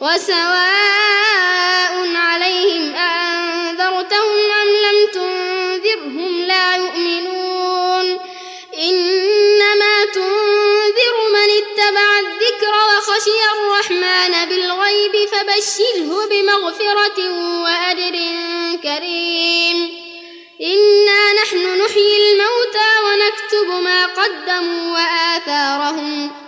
وسواء عليهم أأنذرتهم أم لم تنذرهم لا يؤمنون إنما تنذر من اتبع الذكر وخشي الرحمن بالغيب فبشره بمغفرة وأجر كريم إنا نحن نحيي الموتى ونكتب ما قدموا وآثارهم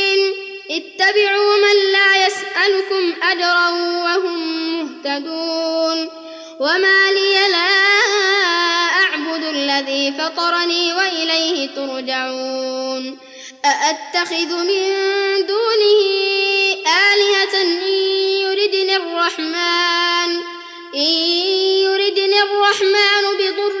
اتبعوا من لا يسألكم أجرا وهم مهتدون وما لي لا أعبد الذي فطرني وإليه ترجعون أأتخذ من دونه آلهة إن يردني الرحمن إن يردني الرحمن بضر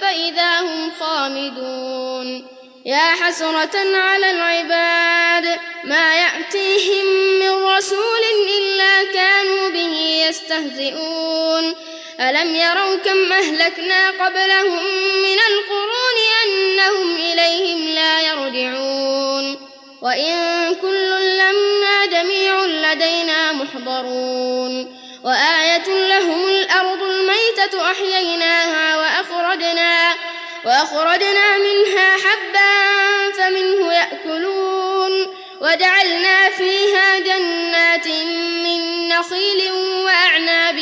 فإذا هم خامدون. يا حسرة على العباد ما يأتيهم من رسول إلا كانوا به يستهزئون. ألم يروا كم أهلكنا قبلهم من القرون أنهم إليهم لا يرجعون؟ وإن كل لما جميع لدينا محضرون. وآية لهم الأرض الميتة أحييناها وأخرجنا وأخرجنا منها حبا فمنه يأكلون وجعلنا فيها جنات من نخيل وأعناب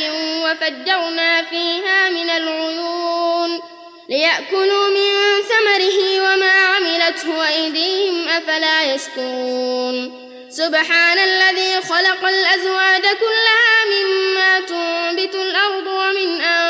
وفجرنا فيها من العيون ليأكلوا من ثمره وما عملته أيديهم أفلا يشكرون. سبحان الذي خلق الأزواج كلها مما تنبت الأرض ومن أنفسهم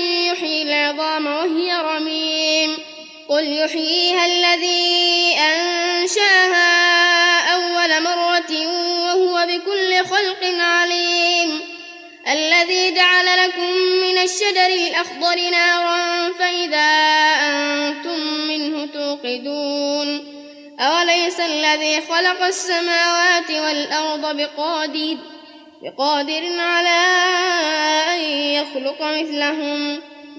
العظام وهي رميم. قل يحييها الذي أنشاها أول مرة وهو بكل خلق عليم. الذي جعل لكم من الشجر الأخضر نارا فإذا أنتم منه توقدون. أوليس الذي خلق السماوات والأرض بقادر بقادر على أن يخلق مثلهم؟